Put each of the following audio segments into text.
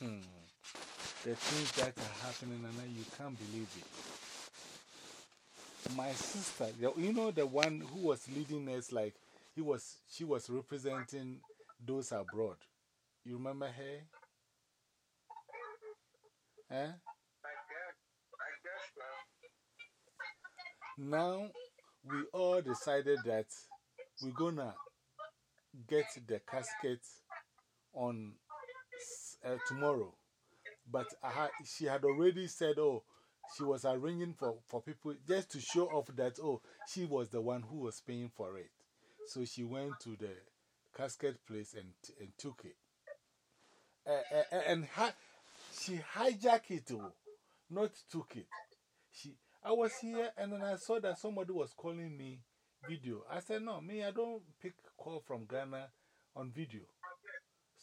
Hmm. The things that are happening, and you can't believe it. My sister, you know, the one who was leading us, like he was, she was representing those abroad. You remember her? Eh? Now, we all decided that we're gonna get the casket on uh, tomorrow. But had, she had already said, oh, she was arranging for, for people just to show off that, oh, she was the one who was paying for it. So she went to the casket place and, and took it. Uh, uh, and ha she hijacked it, oh, not took it. She, I was here and then I saw that somebody was calling me video. I said, no, me, I don't pick call from Ghana on video.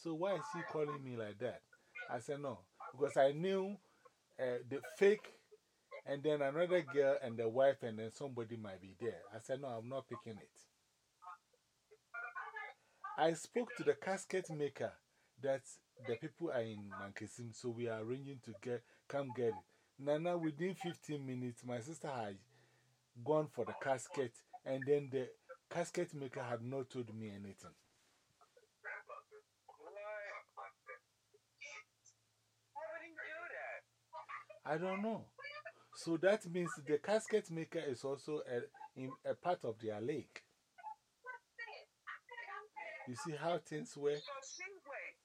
So why is he calling me like that? I said, no, because I knew uh, the fake and then another girl and the wife and then somebody might be there. I said, no, I'm not picking it. I spoke to the casket maker that the people are in Mankesim, so we are arranging to get, come get it. Nana, within 15 minutes, my sister had gone for the casket, and then the casket maker had not told me anything. I don't know. So that means the casket maker is also a, in a part of their lake. You see how things work? So she, wait,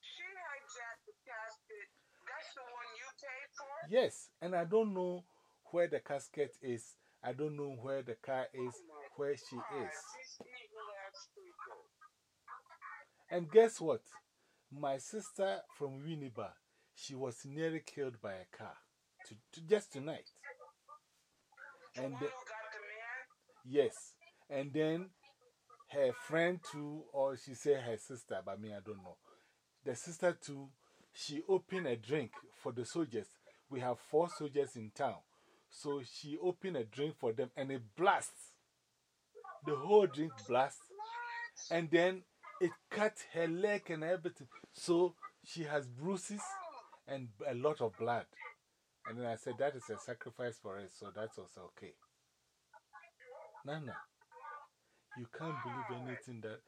she hijacked the casket. That's the one you paid for? Yes, and I don't know where the casket is. I don't know where the car is, oh where she is. And guess what? My sister from Winneba, she was nearly killed by a car to, to just tonight. And the, yes, and then her friend too, or she said her sister, but me, I don't know. The sister too, she opened a drink for the soldiers. We have four soldiers in town. So she opened a drink for them and it blasts. The whole drink blasts. And then it cut her leg and everything. So she has bruises and a lot of blood. And then I said, that is a sacrifice for us, so that's also okay. Nana, you can't believe anything that,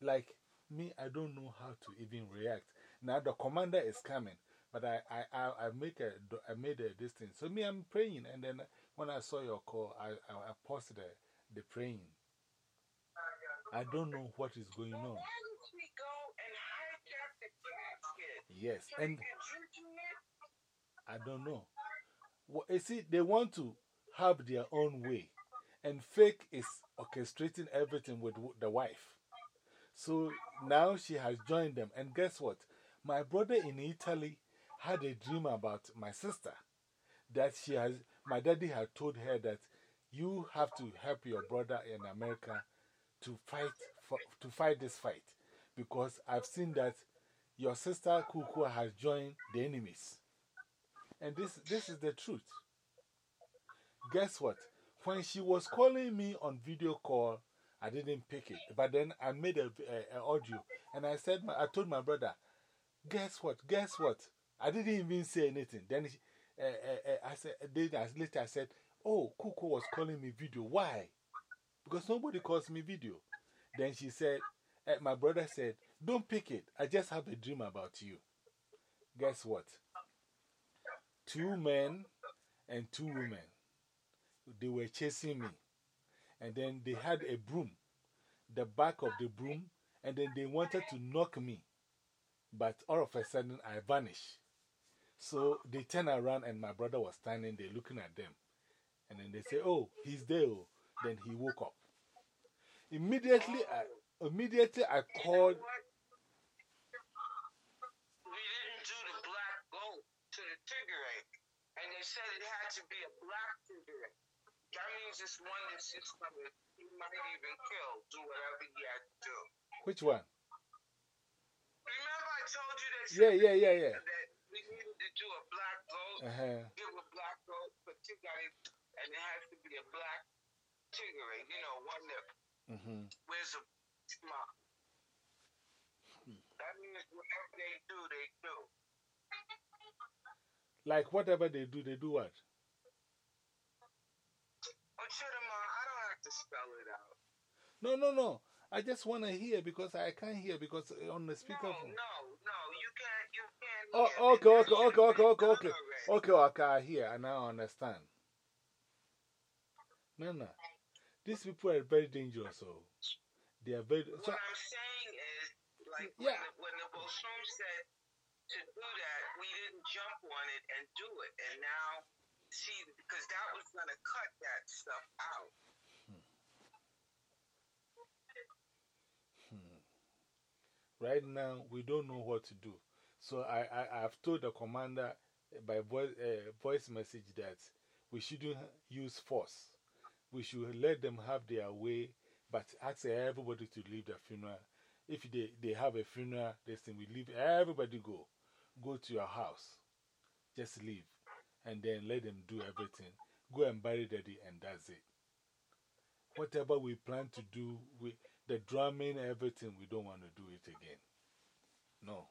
like me, I don't know how to even react. Now the commander is coming, but I, I, I, I, make a, I made a distance. So me, I'm praying, and then when I saw your call, I, I, I paused the, the praying. I don't know what is going on. Yes, and I don't know. Well, you see, they want to have their own way, and fake is orchestrating everything with the wife. So now she has joined them, and guess what? My brother in Italy had a dream about my sister that she has, my daddy had told her that you have to help your brother in America to fight, for, to fight this fight because I've seen that your sister Kuku has joined the enemies. And this, this is the truth. Guess what? When she was calling me on video call, I didn't pick it. But then I made an audio and I said, I told my brother, guess what? Guess what? I didn't even say anything. Then she, uh, uh, I said, then later I said, Oh, Kuku was calling me video. Why? Because nobody calls me video. Then she said, My brother said, Don't pick it. I just have a dream about you. Guess what? Two men and two women. They were chasing me. And then they had a broom, the back of the broom, and then they wanted to knock me. But all of a sudden, I vanished. So they turned around, and my brother was standing there looking at them. And then they say, Oh, he's there. Oh. Then he woke up. Immediately, I, immediately I called. said it had to be a black figure. That it's one just coming. He might even kill, do whatever he had to do. Which one? Remember, I told you that. Yeah, yeah, yeah, yeah. That we needed to do a black vote. Uh -huh. Give a black vote, but you got it, and it has to be a black. You know, one that mm -hmm. wears a smile. That means whatever they do, they do. Like whatever they do, they do what? Chidema, I don't have to spell it out. No, no, no. I just want to hear because I can't hear because uh, on the speaker. No, no, no. You can't. You can't. Oh, okay, okay, okay, okay, okay, okay. Okay, okay, I hear. and I understand. No, no. These people are very dangerous. So they are very. So, what I'm saying is, like, yeah. when, the, when the said to do that, we didn't jump on it and do it. And now, see, because that was to cut that stuff out. Right now, we don't know what to do. So I, I, I've told the commander by voice, uh, voice message that we shouldn't use force. We should let them have their way, but ask everybody to leave the funeral. If they, they have a funeral, they say we leave, everybody go. Go to your house. Just leave. And then let them do everything. Go and bury daddy, and that's it. Whatever we plan to do, we, the drumming, everything, we don't want to do it again. No.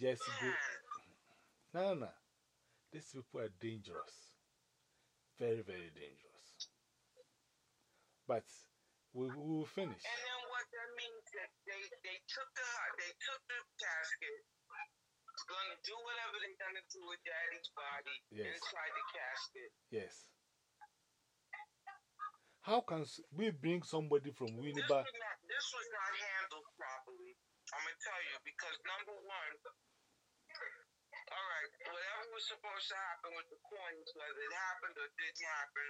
Just go. No, no. These people are dangerous. Very, very dangerous. But we, we will finish. And then what that means that they, they took the they took the casket, to do whatever they're to do with daddy's body yes. inside the casket. Yes. How can we bring somebody from Winneba? This, this was not handled properly. I'm going to tell you because number one, all right, whatever was supposed to happen with the coins, whether it happened or didn't happen,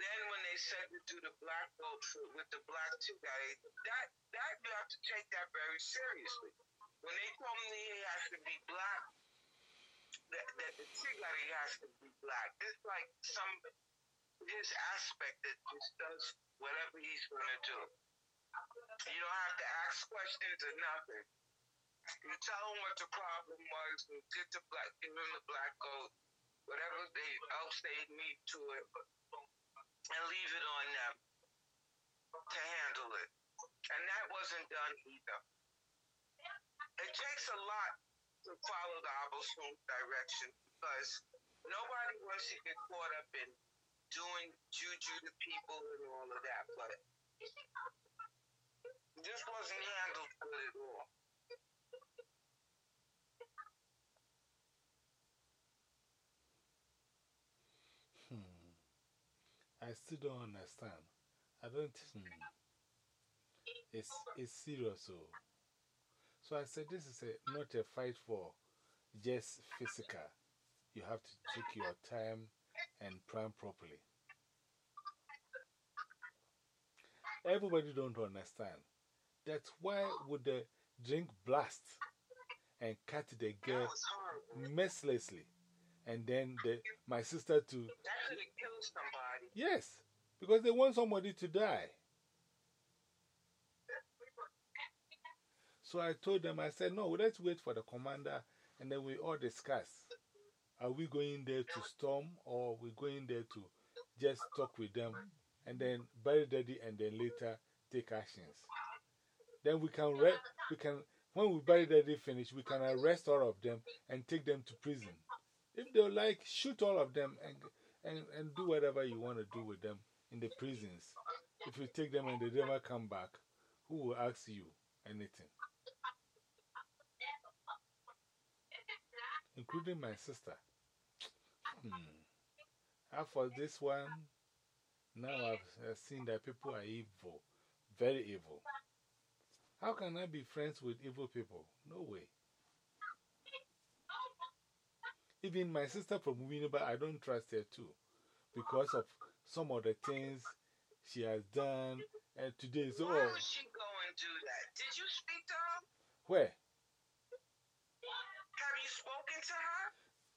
then when they said to do the black vote with the black two guy, that, that you have to take that very seriously. When they told me he has to be black, that, that the guy has to be black, it's like some his aspect that just does whatever he's to do. You don't have to ask questions or nothing. You tell him what the problem was, and get the black, give him the black coat, whatever they else they need to it, and leave it on them to handle it. And that wasn't done either. It takes a lot to follow the Abelstone direction because nobody wants to get caught up in doing juju to people and all of that, but this wasn't handled good at all. Hmm. I still don't understand. I don't. It's, it's serious. So. So I said, this is a, not a fight for just physical. You have to take your time and plan properly. Everybody don't understand. That's why would the drink blast and cut the girl mercilessly. And then the, my sister to. Yes, because they want somebody to die. So I told them, I said, no, let's wait for the commander and then we all discuss. Are we going there to storm or we going there to just talk with them and then bury daddy and then later take actions? Then we can, we can when we bury daddy finish, we can arrest all of them and take them to prison. If they like, shoot all of them and, and, and do whatever you want to do with them in the prisons. If you take them and they never come back, who will ask you anything? Including my sister. Hmm. For this one, now I've seen that people are evil, very evil. How can I be friends with evil people? No way. Even my sister from Winneba, I don't trust her too because of some of the things she has done. And today, so. Why would she go and do that? Did you speak to her? Where?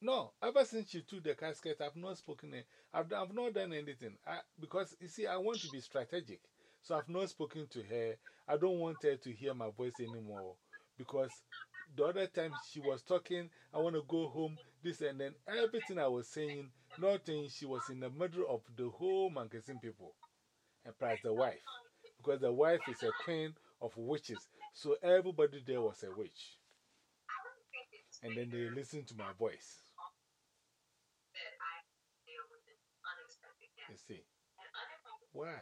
No, ever since she took the casket, I've not spoken. Eh, I've, I've not done anything. I, because, you see, I want to be strategic. So I've not spoken to her. I don't want her to hear my voice anymore. Because the other time she was talking, I want to go home, this and then everything I was saying, nothing, she was in the middle of the whole Mankesim people. And plus the wife. Because the wife is a queen of witches. So everybody there was a witch. And then they listened to my voice. say. Why?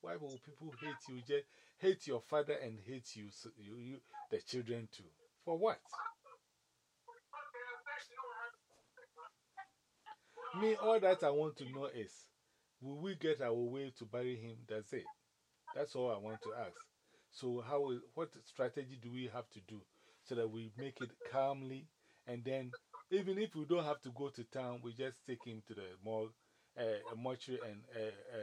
Why will people hate you? Just hate your father and hate you, you, you, the children too. For what? Me, all that I want to know is will we get our way to bury him? That's it. That's all I want to ask. So, how, what strategy do we have to do so that we make it calmly? And then, even if we don't have to go to town, we just take him to the morgue, uh, mortuary, and uh,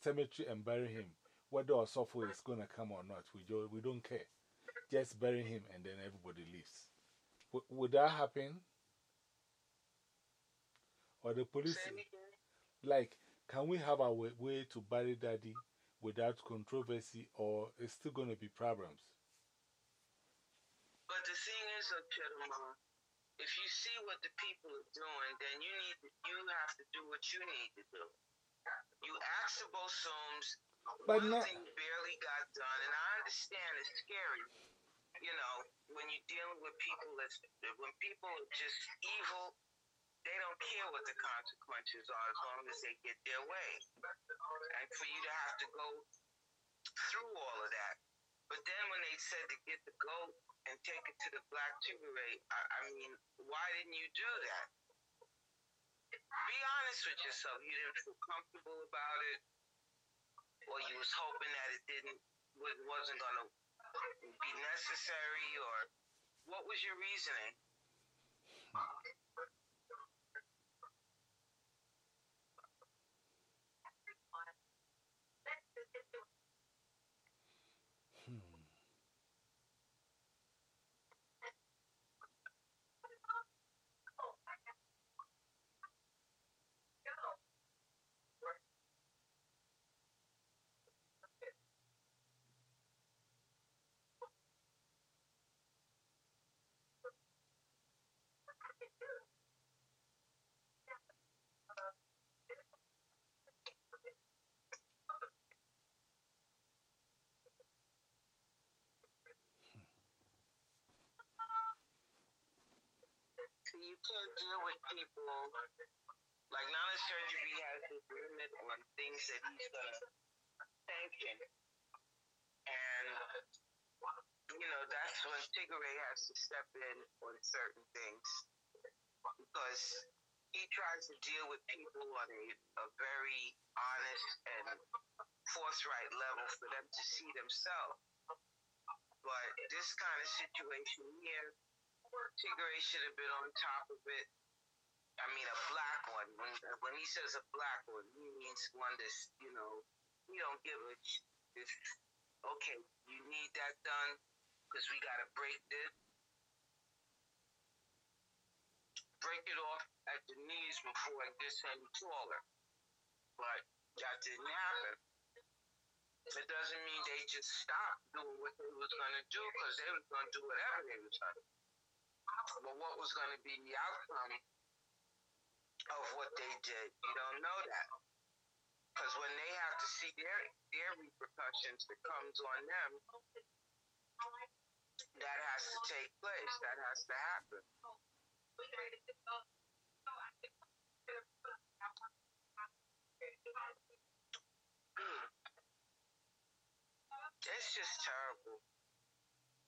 cemetery and bury him. Whether our software is going to come or not, we, do, we don't care. Just bury him and then everybody leaves. W would that happen? Or the police, like, can we have our way to bury daddy without controversy, or it's still going to be problems? But the thing is, uh, Chedama, if you see what the people are doing, then you need to, you have to do what you need to do. You ask the Bosums, but one thing barely got done, and I understand it's scary. You know, when you're dealing with people that's when people are just evil they don't care what the consequences are as long as they get their way. And for you to have to go through all of that. But then when they said to get the goat and take it to the black Tigray, I, I mean, why didn't you do that? Be honest with yourself. You didn't feel comfortable about it, or you was hoping that it didn't wasn't to be necessary, or what was your reasoning? You can't deal with people like Nana Surgery has this limit on things that he's gonna sanction. And you know, that's when Tigray has to step in on certain things. Because he tries to deal with people on a, a very honest and forthright level for them to see themselves. But this kind of situation here, Tigray should have been on top of it. I mean, a black one. When, when he says a black one, he means one that's, you know, he don't give a It's, okay, you need that done because we got to break this. Break it off at the knees before it gets any taller. But that didn't happen. It doesn't mean they just stopped doing what they was going to do because they was to do whatever they was to do. But what was going to be the outcome of what they did, you don't know that. Because when they have to see their their repercussions that comes on them, that has to take place. That has to happen. Hmm. It's just terrible.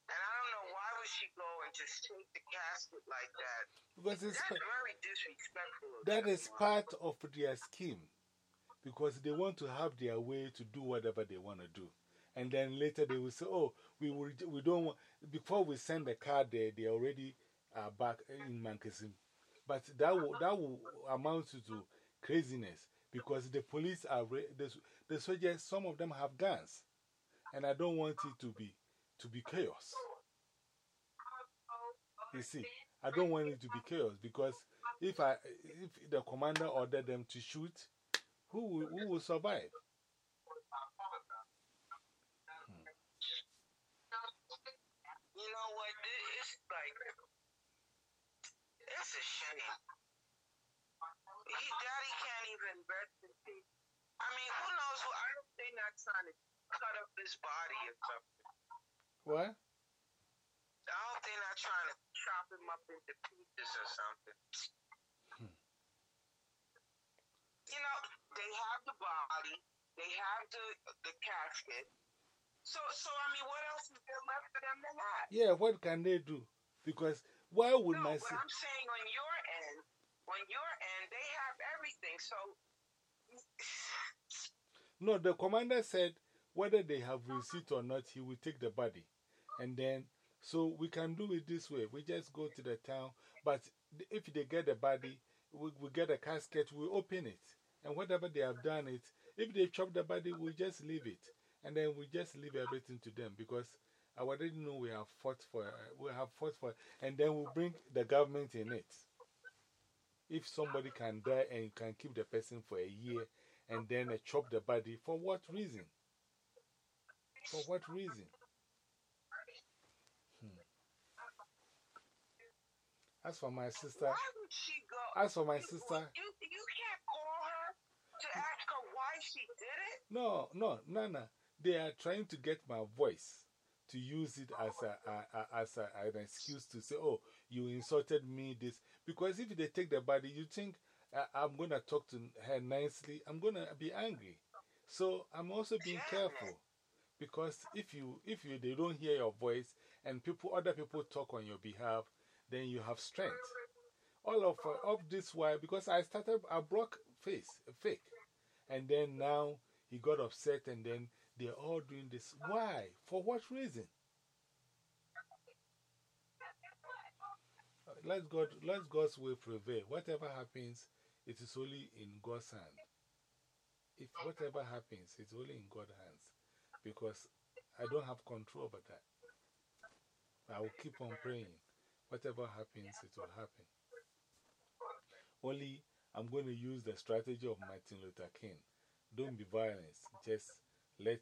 And I don't know why would she go and just take the casket like that. Because it's That's very disrespectful. That is part of their scheme. Because they want to have their way to do whatever they want to do. And then later they will say, oh, we, will, we don't want, before we send the card there, they already are back in Mankesim. But that will, that will amount to, to craziness because the police are, the, the soldiers, some of them have guns. And I don't want it to be to be chaos. You see, I don't want it to be chaos because if, I, if the commander ordered them to shoot, who will, who will survive? Hmm. You know what? It's like, it's a shame. He, Daddy can't even rest in peace. I mean, who knows? I hope they're not trying to cut up his body or something. What? I hope they're not trying to chop him up into pieces or something. Hmm. you know, they have the body, they have the the casket. So, so I mean, what else is there left for them to have? Yeah, what can they do? Because why would no, my but I'm saying on your end, on your end, they have everything. So, No, the commander said whether they have receipt or not, he will take the body. And then, so we can do it this way. We just go to the town, but if they get the body, we, we get a casket, we open it. And whatever they have done it, if they chop the body, we just leave it. And then we just leave everything to them because I already know we have fought for, we have fought for, and then we bring the government in it. If somebody can die and you can keep the person for a year and then chop the body, for what reason? For what reason? Hmm. As for my sister, why would she go? as for my You- sister, you, you can't call her to ask her why she did it. no, no, Nana, they are trying to get my voice to use it as, a, a, a, as a, an excuse to say, oh, you insulted me, this. Because if they take the body, you think uh, I'm going to talk to her nicely, I'm going to be angry. So I'm also being careful. Because if you, if you, they don't hear your voice and people, other people talk on your behalf, then you have strength. All of, of this why, because I started, I broke face, fake. And then now he got upset and then they're all doing this. Why? For what reason? Let, God, let God's will prevail. Whatever happens, it is only in God's hand. If whatever happens, it's only in God's hands. Because I don't have control over that. I will keep on praying. Whatever happens, it will happen. Only I'm going to use the strategy of Martin Luther King. Don't be violent. Just let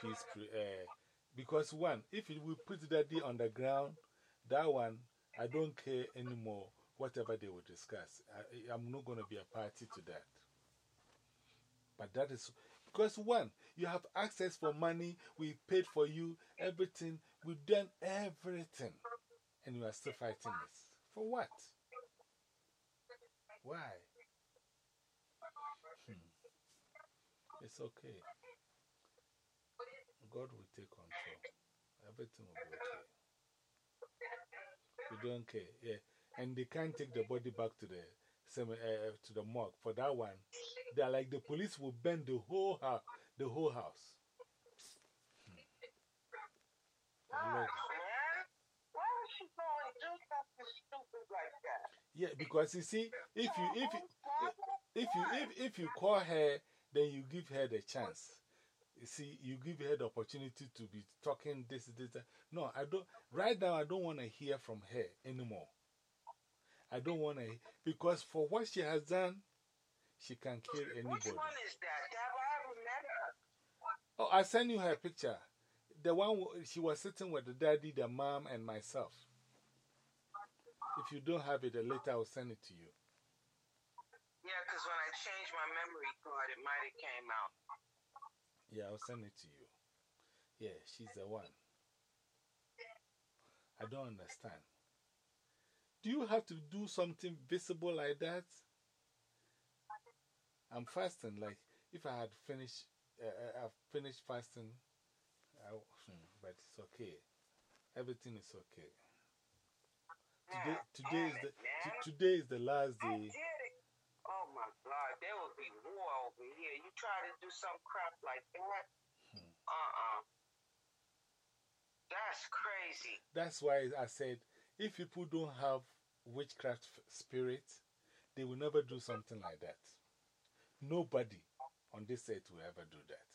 peace. Pre uh, because, one, if we put that day on the ground, that one, I don't care anymore whatever they will discuss. I, I'm not going to be a party to that. But that is because, one, you have access for money, we paid for you, everything, we've done everything, and you are still fighting this. For what? Why? Hmm. It's okay. God will take control. Everything will be okay. We don't care. Yeah. And they can't take the body back to the, semi, uh, to the morgue. For that one, they're like the police will bend the whole, house, the whole house. Hmm. Yeah, because you see, if you, if you, if you, if, if you call her, then you give her the chance. You see, you give her the opportunity to be talking this, this, that. No, I don't, right now, I don't want to hear from her anymore. I don't want to, because for what she has done, she can kill Which anybody. one is that? I ever met her? Oh, I sent you her picture. The one she was sitting with the daddy, the mom, and myself. If you don't have it, then later I'll send it to you. Yeah, because when I changed my memory card, it might have came out. Yeah, I'll send it to you. Yeah, she's the one. I don't understand. Do you have to do something visible like that? I'm fasting. Like, if I had finished, uh, uh, I've finished fasting, I, hmm, but it's okay. Everything is okay. Today, today, is the, t- today is the last day. Oh my God, there will be war over here. You try to do some crap like that? Hmm. Uh uh. That's crazy. That's why I said if people don't have witchcraft spirit, they will never do something like that. Nobody on this earth will ever do that.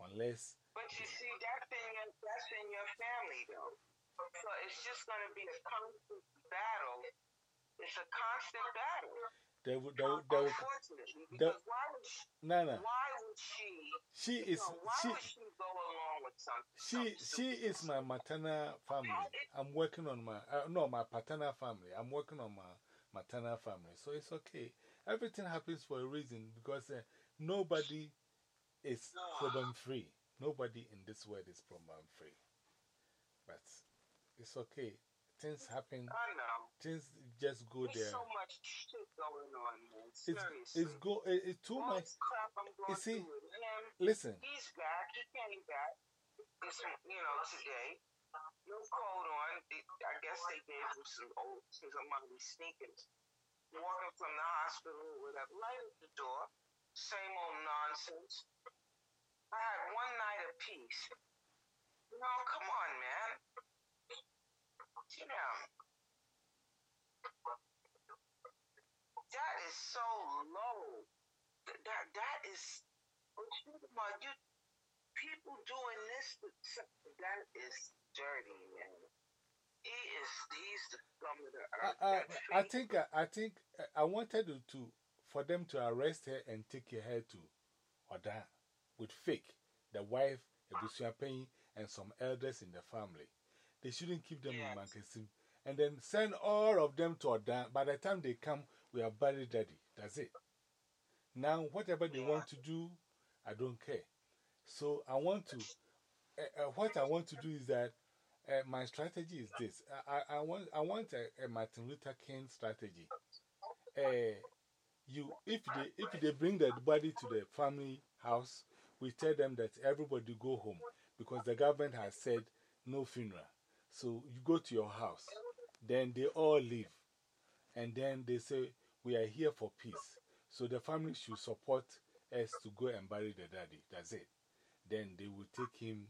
Unless, But you see, that's in your, that's in your family, though. So it's just going to be a constant battle. It's a constant battle. they will, they will, they will, Unfortunately, because why would she, Nana, why would she, she is, know, why she, would she go along with something? she, she is my maternal family. I'm working on my, uh, no, my paternal family. I'm working on my maternal family. So it's okay. Everything happens for a reason because uh, nobody is problem free. Nobody in this world is problem free. But it's okay. Things happen. I know. things just go There's there. so much shit going on, man. It's, Seriously. it's, go, it- it's too All much. crap I'm going You see, with him. Um, listen, He's back. He came back. This, you know, today. No coat on. I guess they gave him some old, some somebody sneakers. Walking from the hospital or whatever. light at the door. Same old nonsense. I had one night of peace. No, come on, man. Sit down. That is so low. That that is. You about? You people doing this. That is dirty, man. He is. He's the scum of the I, earth. I, I think, I, I think I wanted to, to, for them to arrest her and take her to Oda with fake, the wife, Penny, and some elders in the family. They shouldn't keep them in. Mankesim. And then send all of them to Oda. By the time they come, we are buried daddy. That's it. Now, whatever they Yeah. want to do, I don't care. So I want to, uh, uh, what I want to do is that uh, my strategy is this. I, I, I want, I want a, a Martin Luther King strategy. Uh, you, if they, if they bring the body to the family house, we tell them that everybody go home because the government has said no funeral. So you go to your house, then they all leave. And then they say, We are here for peace. So the family should support us to go and bury the daddy. That's it. Then they will take him,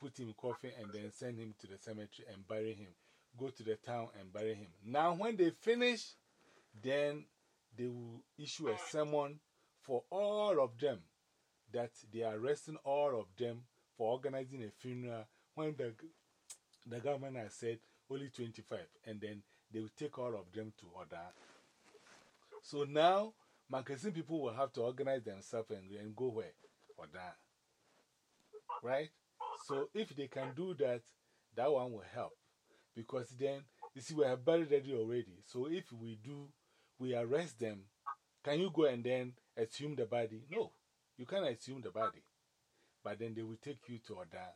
put him in coffin, and then send him to the cemetery and bury him. Go to the town and bury him. Now, when they finish, then they will issue a sermon for all of them that they are arresting all of them for organizing a funeral when the, the government has said only 25, and then they will take all of them to Oda. So now, Mankesim people will have to organize themselves and, and go where? Oda. Right? So if they can do that, that one will help. Because then, you see, we have buried ready already. So if we do, we arrest them, can you go and then assume the body? No, you can't assume the body. But then they will take you to Oda,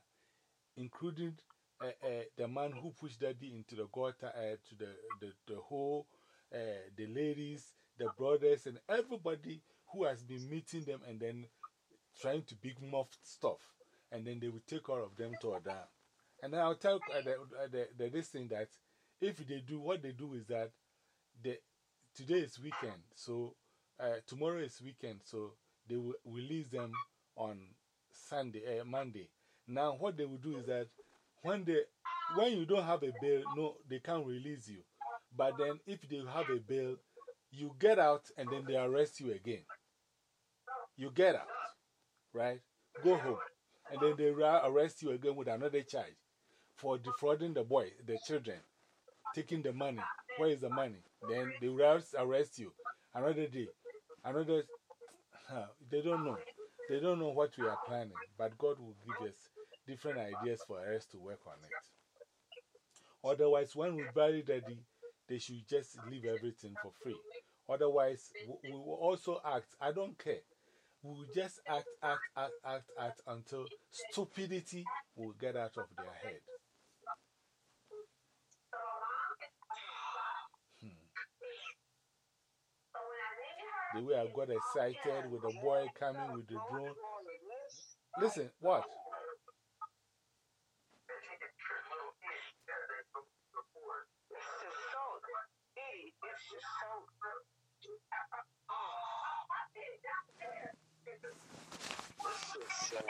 including uh, uh, the man who pushed daddy into the gutter, uh, to the, the, the whole, the ladies, the brothers, and everybody who has been meeting them and then trying to big muff stuff. And then they will take all of them to Oda. And then I'll tell the, the, the, this thing that if they do, what they do is that they, today is weekend, so tomorrow is weekend, so they will release them on Sunday, Monday. Now, what they will do is that when, they, when you don't have a bail, no, they can't release you. But then, if they have a bail, you get out and then they arrest you again. You get out, right? Go home. And then they arrest you again with another charge for defrauding the boy, the children, taking the money. Where is the money? Then they arrest you another day. Another, they don't know. They don't know what we are planning, but God will give us different ideas for us to work on it. Otherwise, when we bury daddy, they should just leave everything for free. Otherwise, we, will also act. I don't care. We will just act, act, act, act, act until stupidity will get out of their head. The way I got excited with the boy coming with the drone. Listen, what? Sad.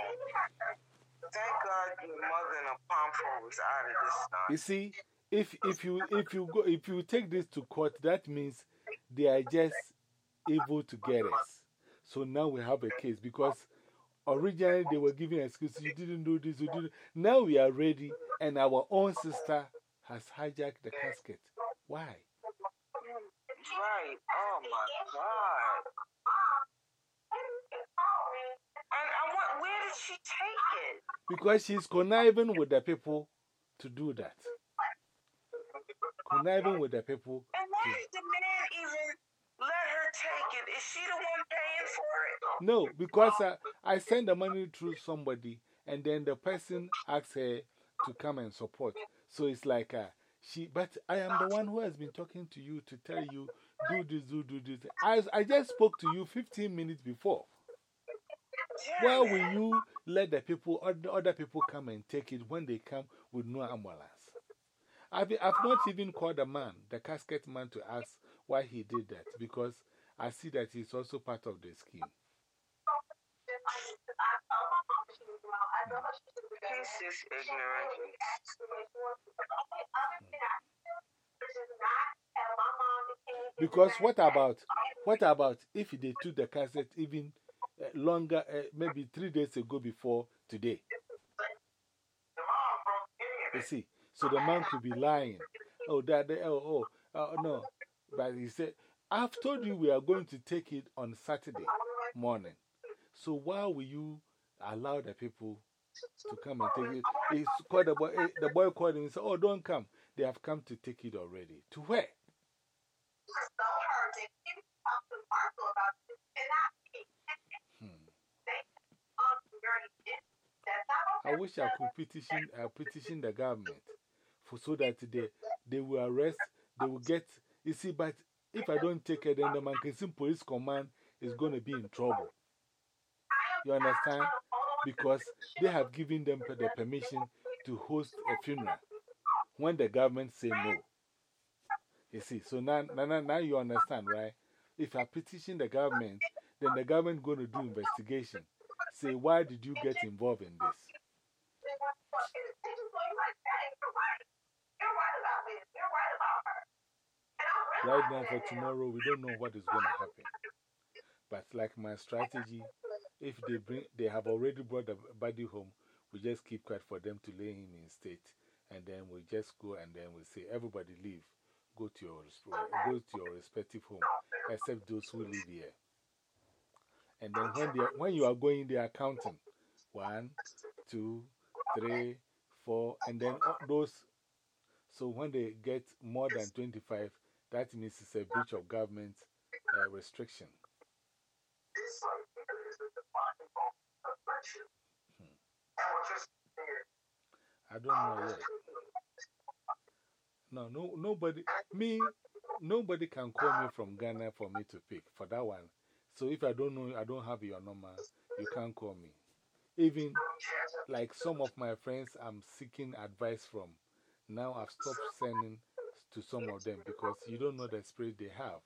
Thank God your mother and a pompo was out of this stuff. You see, if, if, you, if, you go, if you take this to court, that means they are just able to get us. So now we have a case because originally they were giving excuses. You didn't do this, you didn't. Now we are ready, and our own sister has hijacked the casket. Why? Right. Oh my God. And I want, where did she take it? Because she's conniving with the people to do that. Conniving with the people. And why did the man even let her take it? Is she the one paying for it? No, because I, I send the money through somebody, and then the person asks her to come and support. So it's like uh, She, but I am the one who has been talking to you to tell you, do this, do, do this. I, I just spoke to you 15 minutes before. Why will you let the people, other people come and take it when they come with no ambulance? I've, I've not even called the man, the casket man, to ask why he did that because I see that he's also part of the scheme. He's just ignorant. Because what about, what about if they took the cassette even uh, longer, uh, maybe three days ago before today? You see, so the man could be lying. Oh, that, oh, oh, oh, no. But he said, I've told you we are going to take it on Saturday morning. So why will you allow the people to come and take it? He called the, boy, eh, the boy called him and said, Oh, don't come. They have come to take it already. To where? I wish I could petition, uh, petition the government for, so that they, they will arrest, they will get. You see, but if I don't take it, then the Mankasim Police Command is going to be in trouble. You understand? Because they have given them the permission to host a funeral when the government say no. You see, so now, now, now you understand, right? If I petition the government, then the government going to do investigation. Say, why did you get involved in this? Right now, for tomorrow, we don't know what is going to happen. But, like my strategy, if they, bring, they have already brought the body home, we just keep quiet for them to lay him in state. And then we just go and then we say, everybody leave. Go to your, uh, go to your respective home, except those who live here. And then when, when you are going, they are counting. One, two, three, four, and then those. So when they get more than 25, that means it's a breach of government uh, restriction. Hmm. I don't know yet. No, no, nobody, me, nobody can call me from Ghana for me to pick for that one. So if I don't know, I don't have your number, you can't call me. Even like some of my friends I'm seeking advice from, now I've stopped sending to some of them because you don't know the spirit they have.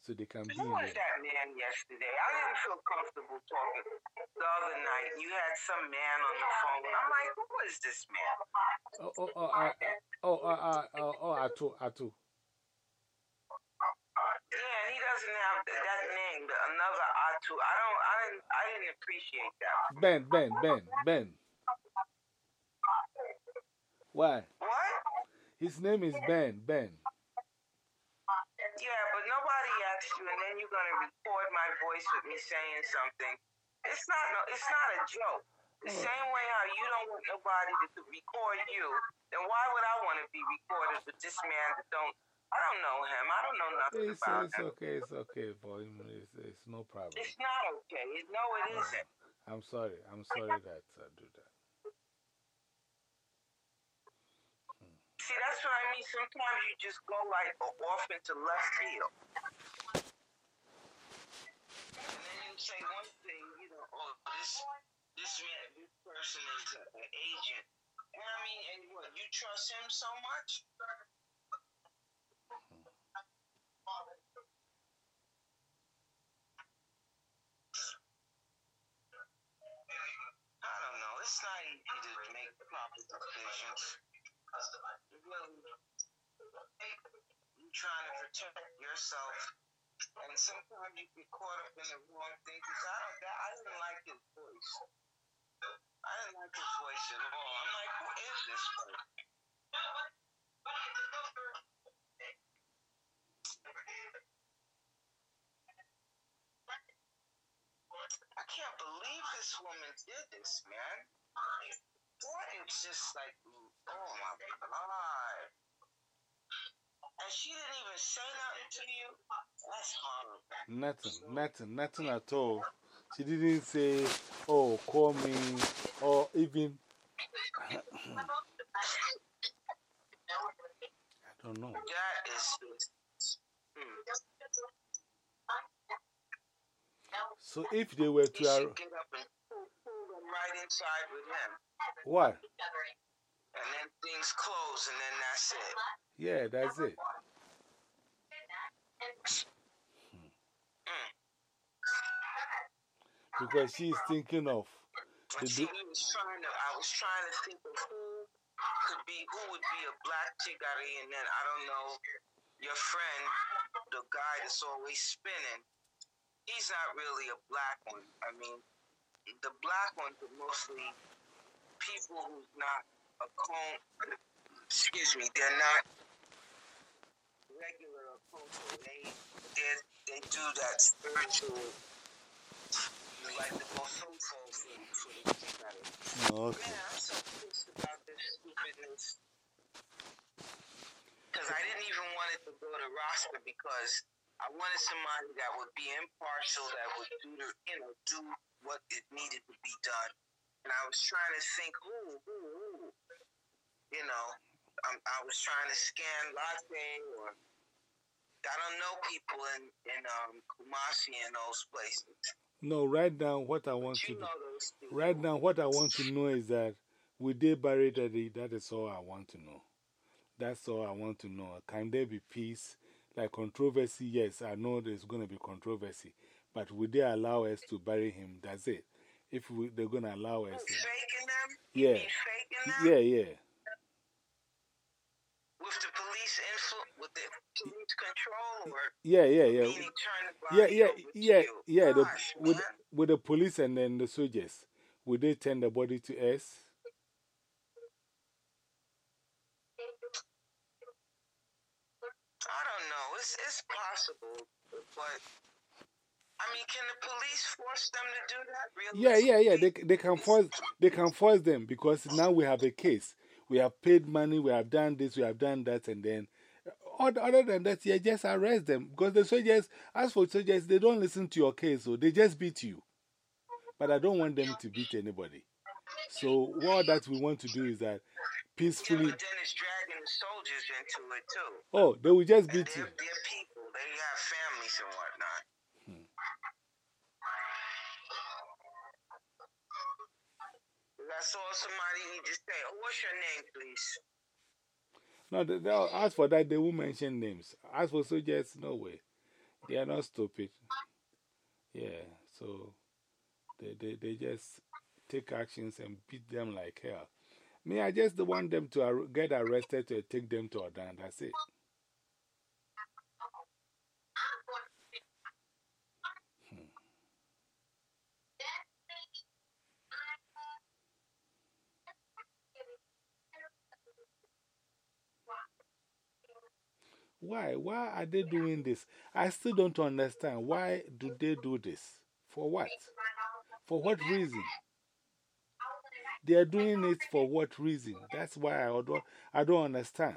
So they can be Who was that man yesterday? I didn't feel comfortable talking the other night. You had some man on the phone. I'm like, who is this man? Oh, oh, oh, oh, uh, uh, oh, oh, Atu, Atu. Yeah, and he doesn't have that name, another Atu. I don't, I didn't, I didn't appreciate that. Ben, Ben, Ben, Ben. Why? His name is Ben, Ben. Yeah, but nobody asked you, and then you're going to record my voice with me saying something. It's not, no, it's not a joke. The Oh. same way how you don't want nobody to record you, then why would I want to be recorded with this man that don't, I don't know him. I don't know nothing It's, about it's him. okay, it's okay him. It's, it's no problem. It's not okay. No, it isn't. I'm sorry. I'm sorry that I do that. See, that's what I mean. Sometimes you just go like off into left field. And then you say one thing, you know, oh, this this man, this person is an agent. And I mean, and what, you trust him so much? I don't know. It's not easy to make proper decisions. Really, you trying to protect yourself, and sometimes you get caught up in the wrong thing. Cause I don't, I didn't like his voice. I didn't like his voice at all. I'm like, who is this person? I can't believe this woman did this, man. Boy, it's just like, oh my god. And she didn't even say nothing to you? That's horrible. Nothing, nothing, nothing at all. She didn't say, oh, call me, or even. don't know. That is. Hmm. So if they were to. Ar- get up and right inside with him. what? And then things close, and then that's it. Yeah, that's it. Mm. Because she's thinking of. The see, we was trying to, I was trying to think of who could be, who would be a black Tigari, and then I don't know, your friend, the guy that's always spinning, he's not really a black one. I mean, the black ones are mostly people who's not a cone, excuse me, they're not regular or cultural. They, they, they do that spiritual, like the Bofufo for, for the Tigari. Okay. Man, I'm so pissed about this stupidness. Because I didn't even want it to go to roster because I wanted somebody that would be impartial, that would do the, you know, do what it needed to be done. And I was trying to think, who, who, you know, um, I was trying to scan Latte or I don't know people in in um, Kumasi and those places. No, right now, what I want to do. Right now, what I want to know is that we did bury Daddy? That is all I want to know. That's all I want to know. Can there be peace? Like controversy, yes, I know there's going to be controversy. But will they allow us to bury him? That's it. If we, they're going to allow us. Them? Yeah. Faking them? Yeah, yeah. With the police influ- with the police control, or Yeah, yeah, yeah. Yeah, yeah, yeah, you? yeah. The, with, man. with the police and then the soldiers, will they turn the body to us? I don't know. It's it's possible, but I mean, can the police force them to do that? Yeah, yeah, yeah. They, they, can force, they can force them because now we have a case. We have paid money, we have done this, we have done that, and then other, than that, yeah, just arrest them. Because the soldiers, as for soldiers, they don't listen to your case, so they just beat you. But I don't want them to beat anybody. So, what that we want to do is that Yeah, peacefully, but then it's dragging the soldiers into it too. oh, they will just beat they're, you. they're people. They have families and whatnot. I saw somebody he just say, "Oh, what's your name, please?" No, they, they'll ask for that, they won't mention names. As for soldiers, no way. They are not stupid. Yeah, so they, they, they just take actions and beat them like hell. Me, I just want them to get arrested to take them to Odan. That's it. Why? Why are they doing this? I still don't understand. Why do they do this? For what? For what reason? They are doing it for what reason? That's why I don't, I don't understand.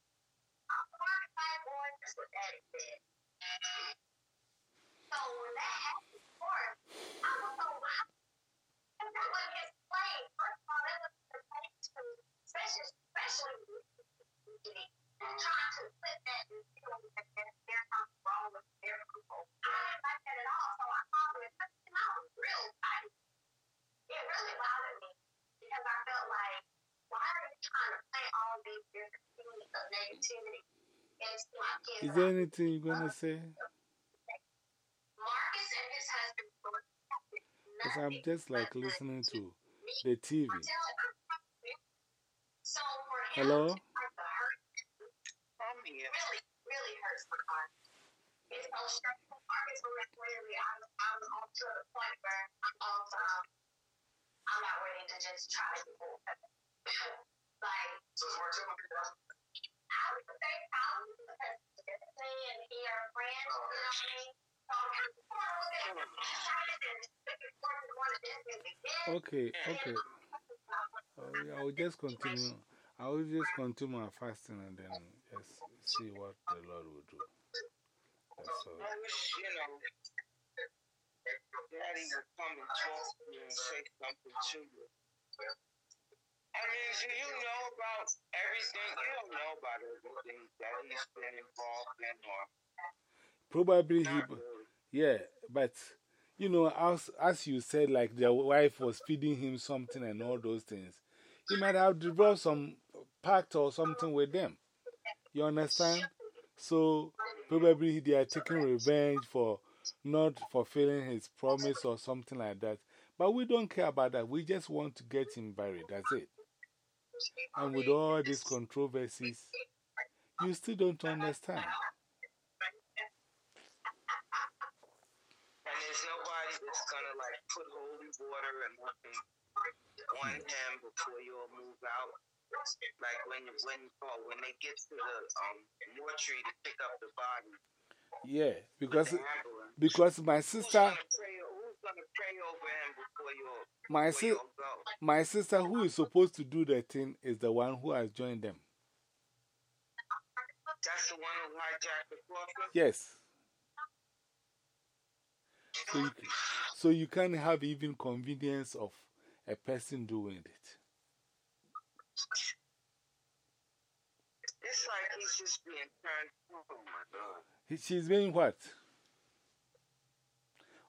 That's what daddy said. So when that happened, course, I was so wow. And that wasn't his plane. First of all, that was the plane to, especially, especially, trying to put that in that there's something wrong with their people. I didn't like that at all, so I called and cut him out real tight. It really bothered me because I felt like, why are you trying to plant all these different things of negativity? Is there anything you're going to say? Because I'm just like listening to the TV. Hello? I'm not ready to just try to do it. like, Okay, okay. Uh, I will just continue. I will just continue my fasting and then just see what the Lord will do. That's all. Daddy would come and talk to you and say something to you. I mean, do you know about everything? You don't know about everything that he's been involved in or Probably he, really. yeah, but you know, as, as you said, like the wife was feeding him something and all those things, he might have developed some pact or something with them. You understand? So probably they are taking revenge for not fulfilling his promise or something like that. But we don't care about that. We just want to get him buried. That's it. And with all these controversies, you still don't understand. And there's nobody that's gonna like put holy water and nothing on him before you all move out. Like when when oh, when they get to the um mortuary to pick up the body, Yeah, because, because my sister, gonna pray? Who's gonna pray over him before you all my, si you all go? my sister who is supposed to do the thing is the one who has joined them. That's the one who hijacked the coffin. Yes. So you, so you can't have even convenience of a person doing it. It's like he's just being turned. Oh my god. He- She's being what?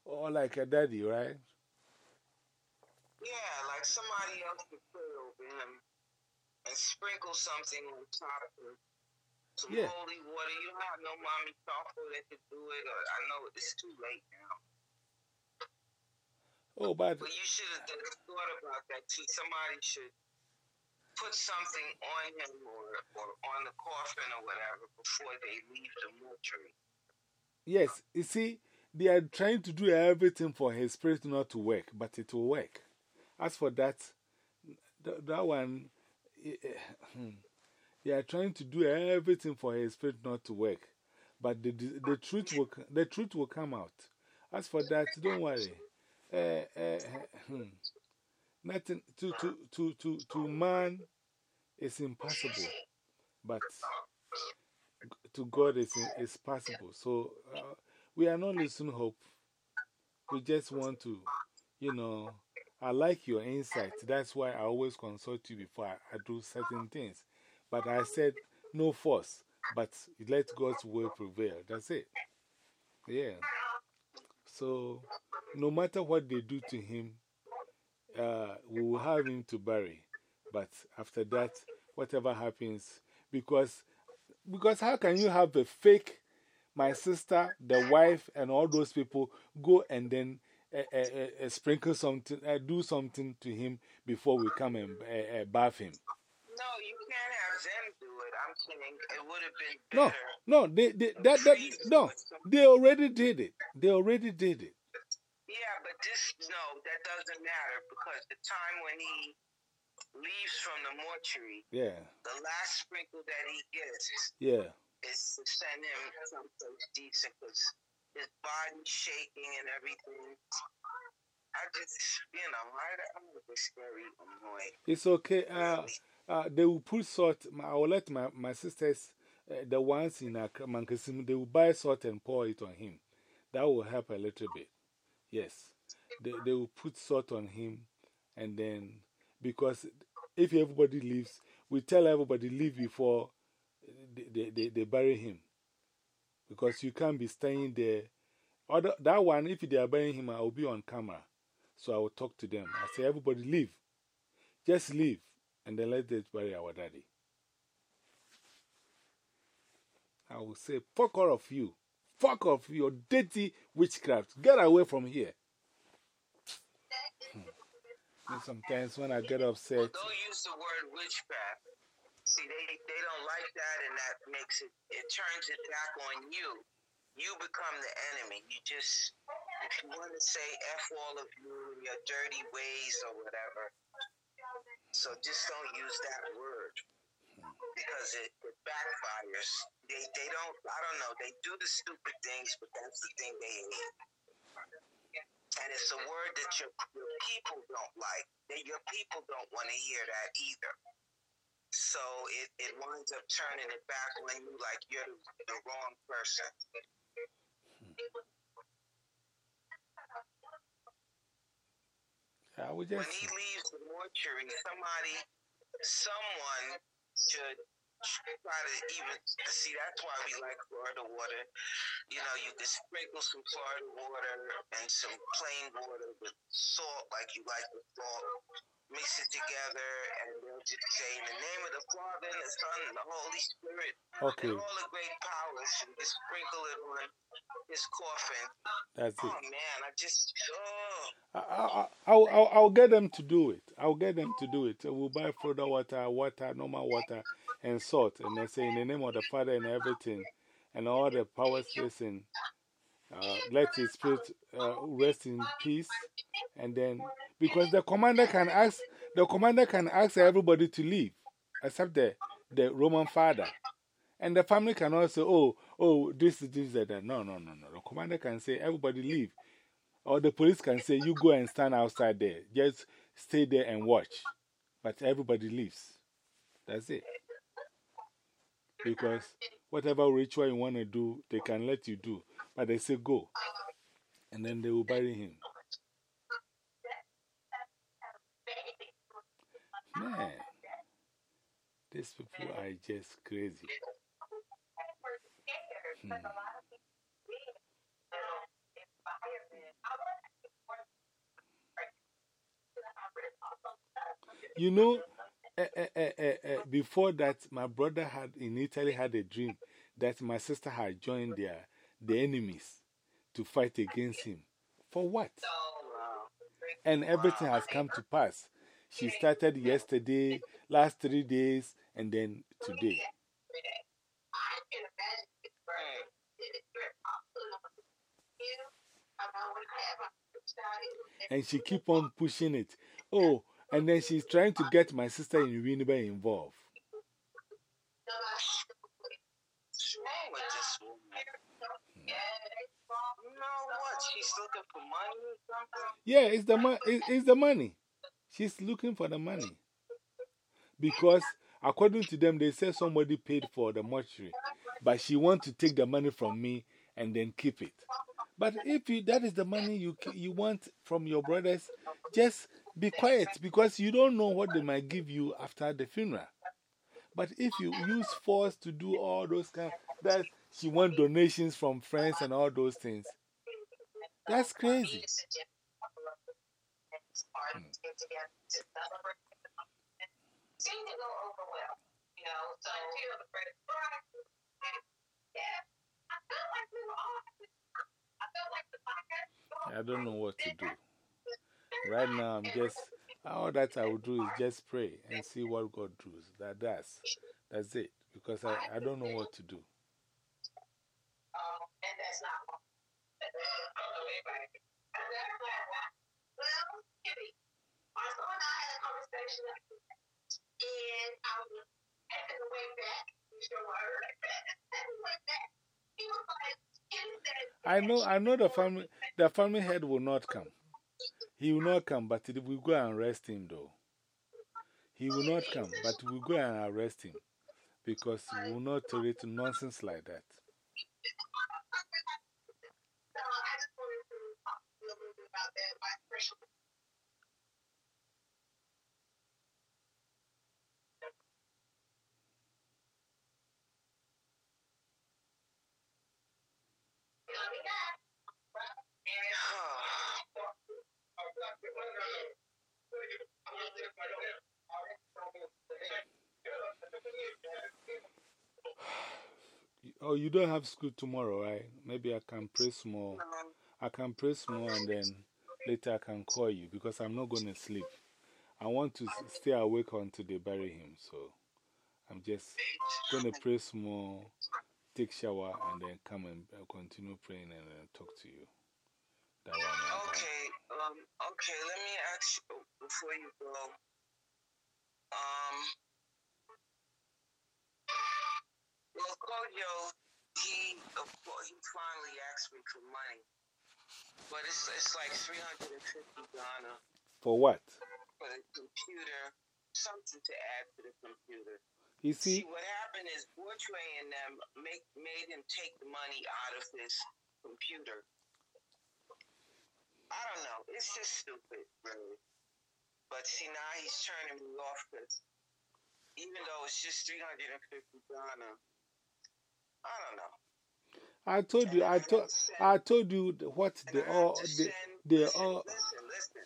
Or like a daddy, right? Yeah, like somebody else could pray over him and sprinkle something on top of some Yeah. holy water. You don't have no mommy thoughtful that could do it, or I know it's too late now. Oh, but But you should have thought about that too. Somebody should put something on him or, or on the coffin or whatever before they leave the mortuary. yes, you see, they are trying to do everything for his spirit not to work, but it will work. As for that, th that one, hmm, they are trying to do everything for his spirit not to work, but the, the, truth, will, the truth will come out. As for that, don't worry. Eh, hmm. Nothing to, to, to, to, to man is impossible, but to God is, is possible. So uh, we are not losing hope. We just want to, you know, I like your insight. That's why I always consult you before I, I do certain things. But I said no force, but let God's will prevail. That's it. Yeah. So no matter what they do to him, uh, we will have him to bury. But after that, whatever happens, because, because how can you have a fake, my sister, the wife, and all those people go and then uh, uh, uh, sprinkle something, uh, do something to him before we come and uh, uh, bath him? No, you can't have them do it. I'm saying it would have been No, no, they, they, that, that, no, they already did it. They already did it. Yeah, but this, no, that doesn't matter because the time when he leaves from the mortuary, Yeah, the last sprinkle that he gets yeah. Is to send him someplace decent because his body's shaking and everything. I just, you know, I, I'm bit scary annoyed. It's okay. Uh, uh, they will put salt. I will let my, my sisters, uh, the ones in Mankesim, they will buy salt and pour it on him. That will help a little bit. Yes. They, they will put salt on him and then, because if everybody leaves, we tell everybody leave before they, they, they, bury him. Because you can't be staying there. Other, that one, if they are burying him, I will be on camera. So I will talk to them. I say, everybody leave. Just leave. And then let us bury our daddy. I will say, fuck all of you. Fuck off your dirty witchcraft. Get away from here. Hmm. Sometimes when I get upset. Well, don't use the word witchcraft. See, they, they don't like that, and that makes it, it turns it back on you. You become the enemy. You just, if you want to say F all of you, your dirty ways or whatever. So just don't use that word because it, it backfires. They, they don't, I don't know, they do the stupid things, but that's the thing they hate. And it's a word that your, your people don't like. They, your people don't want to hear that either. So it, it winds up turning it back on you like you're the, wrong person. How would just. When he leaves the mortuary, somebody, someone should try to even see. That's why we like Florida water. You know, you can sprinkle some Florida water and some plain water with salt, like you like the salt. Mix it together, and they'll just say, "In the name of the Father and the Son and the Holy Spirit, Okay. and all the great powers," and just sprinkle it on his coffin. That's Oh it. man, I just oh. I, I, I'll, I'll, I'll get them to do it. I'll get them to do it. We'll buy Florida water, water, normal water, and salt. And they say, in the name of the Father and everything, and all the powers listen, uh, let his spirit uh, rest in peace. And then, because the commander can ask, the commander can ask everybody to leave, except the, the Roman father. And the family can also, oh, oh, this is this, that, that. No, no, no, no. The commander can say, everybody leave. Or the police can say, you go and stand outside there. Just stay there and watch. But everybody leaves. That's it. Because whatever ritual you want to do, they can let you do. But they say, go. And then they will bury him. Man, these people are just crazy. Hmm. You know, eh, eh, eh, eh, eh, before that, my brother had in Italy had a dream that my sister had joined their, the enemies to fight against him. For what? And everything has come to pass. She started yesterday, last three days, and then today. And she keep on pushing it. Oh, and then she's trying to get my sister in Winnipeg involved. What's wrong with this woman? You know what? She's looking for money or something? Yeah, it's the, mo it, it's the money. She's looking for the money. Because according to them, they say somebody paid for the mortuary. But she wants to take the money from me and then keep it. But if you, that is the money you, you want from your brothers, just be quiet because you don't know what they might give you after the funeral. But if you use force to do all those kind that she want donations from friends and all those things, that's crazy. Hmm. Seemed to go over well, you know, so the first yeah, I felt like we were all, I felt like the podcast. I don't know what to do. Right now, I'm just, all that I will do is just pray and see what God does. That, that's, that's it. Because I, I don't know what to do. Um, and that's not wrong. Well, Kimmy, my son and I had a conversation, and I was taking the way back. You sure were. Taking the way back. He was like, Kimmy said, I know, I know the family, the family head will not come. He will not come, but we will go and arrest him though. He will not come, but we go and arrest him. Because we will not tolerate nonsense like that. So I just wanted to talk to you a little bit about that, like, pressure. Oh, you don't have school tomorrow, right? Maybe I can pray small. I can pray small and then later I can call you because I'm not going to sleep. I want to stay awake until they bury him. So I'm just going to pray small, take shower, and then come and uh, continue praying and then talk to you. That one. Okay, um, okay, let me ask you before you go. Um, well, Kojo, he, of course, he finally asked me for money. But it's, it's like 350 Ghana For what? for the computer, something to add to the computer. You See, see, what happened is Bortray and them make, made him take the money out of his computer. I don't know. It's just stupid, really. But see, now he's turning me off because even though it's just 350 Ghana, I don't know. I told you, I told, I told you what And they all, they, they listen, all, listen, listen,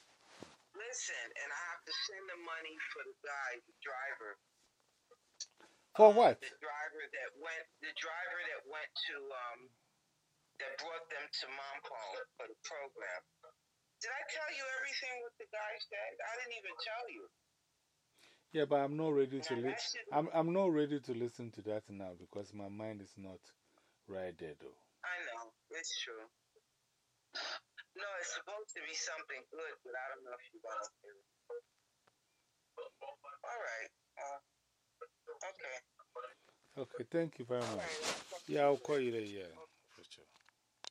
listen, and I have to send the money for the guy, the driver. for uh, what? The driver that went, the driver that went to, um, that brought them to Mompo for the program. Did I tell you everything what the guy said? I didn't even tell you. Yeah, but I'm not ready to listen. I'm, I'm not ready to listen to that now because my mind is not right there though. I know, it's true. No, it's supposed to be something good, but I don't know if you want to hear it. All right. Uh, okay. Okay, thank you very much. Yeah, I'll call you later. Yeah.